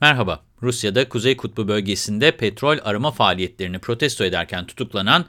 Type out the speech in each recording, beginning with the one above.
Merhaba, Rusya'da Kuzey Kutbu bölgesinde petrol arama faaliyetlerini protesto ederken tutuklanan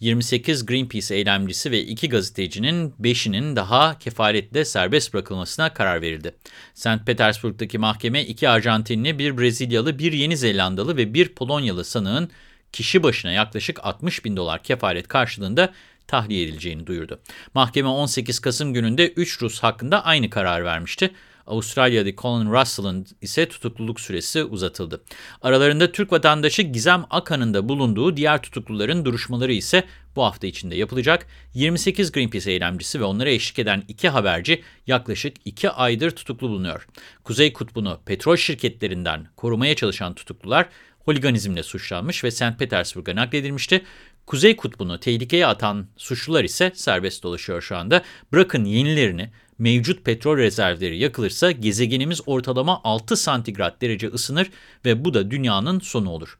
28 Greenpeace eylemcisi ve iki gazetecinin 5'inin daha kefaletle serbest bırakılmasına karar verildi. St. Petersburg'daki mahkeme iki Arjantinli, bir Brezilyalı, bir Yeni Zelandalı ve bir Polonyalı sanığın kişi başına yaklaşık 60 bin dolar kefalet karşılığında tahliye edileceğini duyurdu. Mahkeme 18 Kasım gününde 3 Rus hakkında aynı karar vermişti. Avustralya'da Colin Russell'ın ise tutukluluk süresi uzatıldı. Aralarında Türk vatandaşı Gizem Akan'ın da bulunduğu diğer tutukluların duruşmaları ise bu hafta içinde yapılacak. 28 Greenpeace eylemcisi ve onlara eşlik eden iki haberci yaklaşık 2 aydır tutuklu bulunuyor. Kuzey Kutbu'nu petrol şirketlerinden korumaya çalışan tutuklular holiganizmle suçlanmış ve St. Petersburg'a nakledilmişti. Kuzey Kutbu'nu tehlikeye atan suçlular ise serbest dolaşıyor şu anda. Bırakın yenilerini, mevcut petrol rezervleri yakılırsa gezegenimiz ortalama 6 santigrat derece ısınır ve bu da dünyanın sonu olur.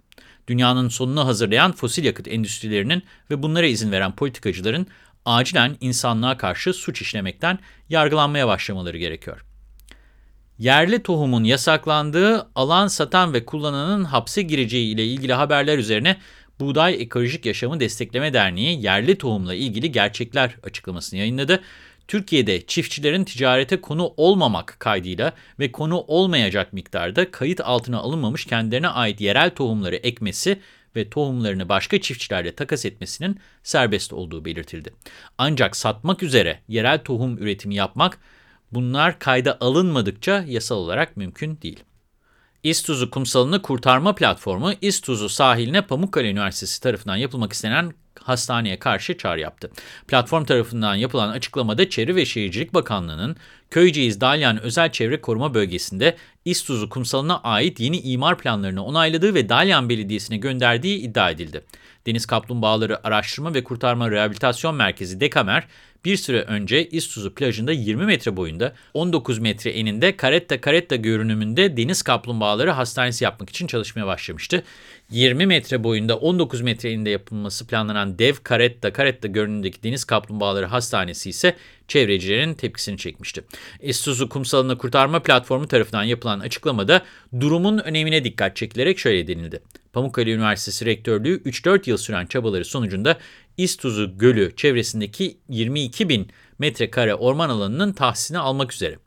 Dünyanın sonunu hazırlayan fosil yakıt endüstrilerinin ve bunlara izin veren politikacıların acilen insanlığa karşı suç işlemekten yargılanmaya başlamaları gerekiyor. Yerli tohumun yasaklandığı, alan satan ve kullananın hapse gireceği ile ilgili haberler üzerine Buğday Ekolojik Yaşamı Destekleme Derneği yerli tohumla ilgili gerçekler açıklamasını yayınladı. Türkiye'de çiftçilerin ticarete konu olmamak kaydıyla ve konu olmayacak miktarda kayıt altına alınmamış kendilerine ait yerel tohumları ekmesi ve tohumlarını başka çiftçilerle takas etmesinin serbest olduğu belirtildi. Ancak satmak üzere yerel tohum üretimi yapmak bunlar kayda alınmadıkça yasal olarak mümkün değil. İztuzu kumsalını kurtarma platformu İztuzu sahiline Pamukkale Üniversitesi tarafından yapılmak istenen hastaneye karşı çağrı yaptı. Platform tarafından yapılan açıklamada Çevre ve Şehircilik Bakanlığı'nın Köyceğiz Dalyan Özel Çevre Koruma Bölgesi'nde İztuzu kumsalına ait yeni imar planlarını onayladığı ve Dalyan Belediyesi'ne gönderdiği iddia edildi. Deniz Kaplumbağaları Araştırma ve Kurtarma Rehabilitasyon Merkezi Dekamer, bir süre önce İztuzu plajında 20 metre boyunda 19 metre eninde karetta karetta görünümünde deniz kaplumbağaları hastanesi yapmak için çalışmaya başlamıştı. 20 metre boyunda 19 metre eninde yapılması planlanan dev karetta karetta görünümündeki deniz kaplumbağaları hastanesi ise çevrecilerin tepkisini çekmişti. İztuzu Kumsalı'nı kurtarma platformu tarafından yapılan açıklamada durumun önemine dikkat çekilerek şöyle denildi. Pamukkale Üniversitesi Rektörlüğü 3-4 yıl süren çabaları sonucunda İztuzu Gölü çevresindeki 22 bin metrekare orman alanının tahsisini almak üzere.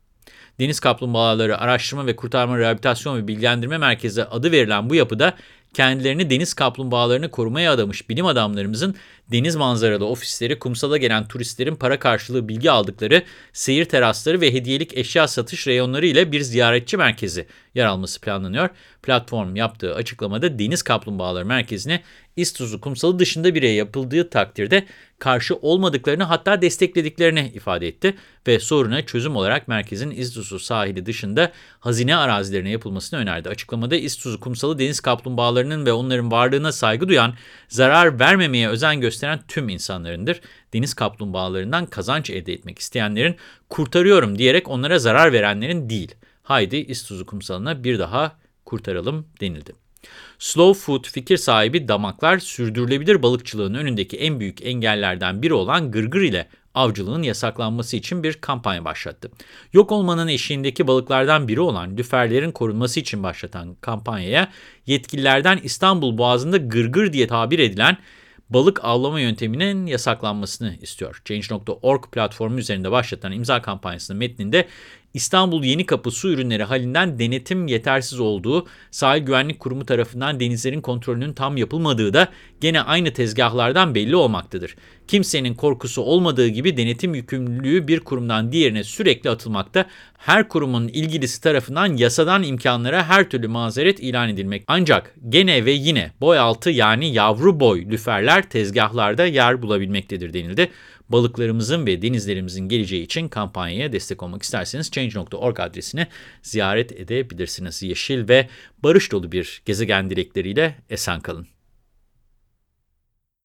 Deniz Kaplumbağaları Araştırma ve Kurtarma Rehabilitasyon ve Bilgilendirme Merkezi adı verilen bu yapıda kendilerini deniz kaplumbağalarını korumaya adamış bilim adamlarımızın deniz manzaralı ofisleri, kumsala gelen turistlerin para karşılığı bilgi aldıkları seyir terasları ve hediyelik eşya satış reyonları ile bir ziyaretçi merkezi yer alması planlanıyor. Platform yaptığı açıklamada Deniz Kaplumbağaları Merkezi'ne İztuzu kumsalı dışında bir yapıldığı takdirde karşı olmadıklarını hatta desteklediklerini ifade etti ve soruna çözüm olarak merkezin İztuzu sahili dışında hazine arazilerine yapılmasını önerdi. Açıklamada İztuzu kumsalı deniz kaplumbağalarının ve onların varlığına saygı duyan, zarar vermemeye özen gösteren tüm insanlarındır. Deniz kaplumbağalarından kazanç elde etmek isteyenlerin kurtarıyorum diyerek onlara zarar verenlerin değil. Haydi İztuzu kumsalına bir daha kurtaralım denildi. Slow Food fikir sahibi damaklar sürdürülebilir balıkçılığın önündeki en büyük engellerden biri olan gırgır ile avcılığın yasaklanması için bir kampanya başlattı. Yok olmanın eşiğindeki balıklardan biri olan lüferlerin korunması için başlatan kampanyaya yetkililerden İstanbul Boğazı'nda gırgır diye tabir edilen balık avlama yönteminin yasaklanmasını istiyor. Change.org platformu üzerinde başlatan imza kampanyasının metninde İstanbul Yeni Kapı su ürünleri halinden denetim yetersiz olduğu, sahil güvenlik kurumu tarafından denizlerin kontrolünün tam yapılmadığı da gene aynı tezgahlardan belli olmaktadır. Kimsenin korkusu olmadığı gibi denetim yükümlülüğü bir kurumdan diğerine sürekli atılmakta, her kurumun ilgilisi tarafından yasadan imkanlara her türlü mazeret ilan edilmek. Ancak gene ve yine boy altı yani yavru boy lüferler tezgahlarda yer bulabilmektedir denildi balıklarımızın ve denizlerimizin geleceği için kampanyaya destek olmak isterseniz change.org adresine ziyaret edebilirsiniz. Yeşil ve barış dolu bir gezegen dilekleriyle esen kalın.